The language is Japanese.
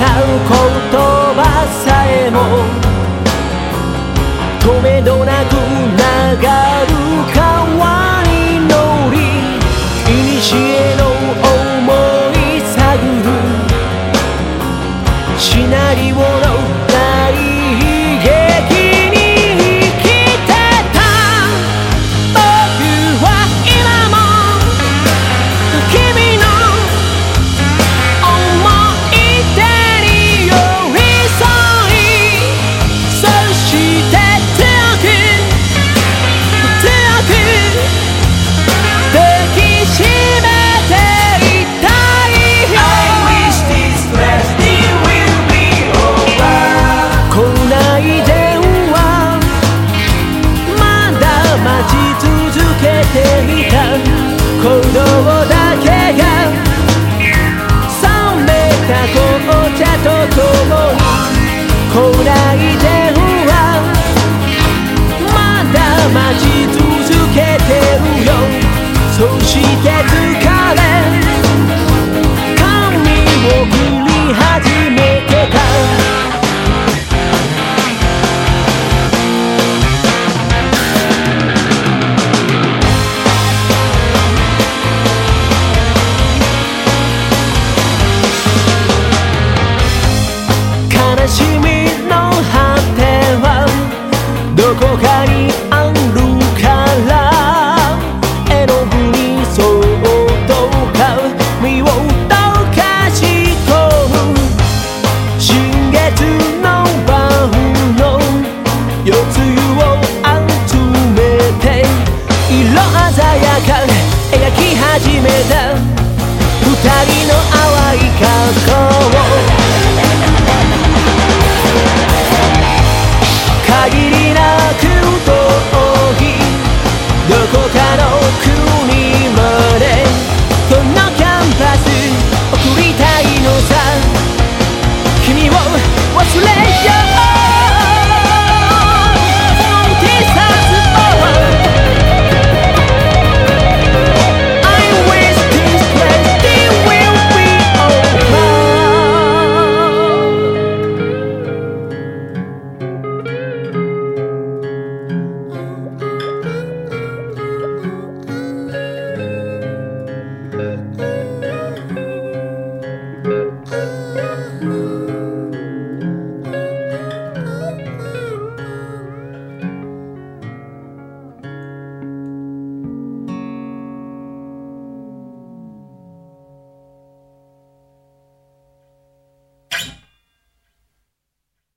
言葉さえも止めどなくていた鼓動だけが冷めた紅茶とともに来ないではまだ待ち続けてるよ。そして You.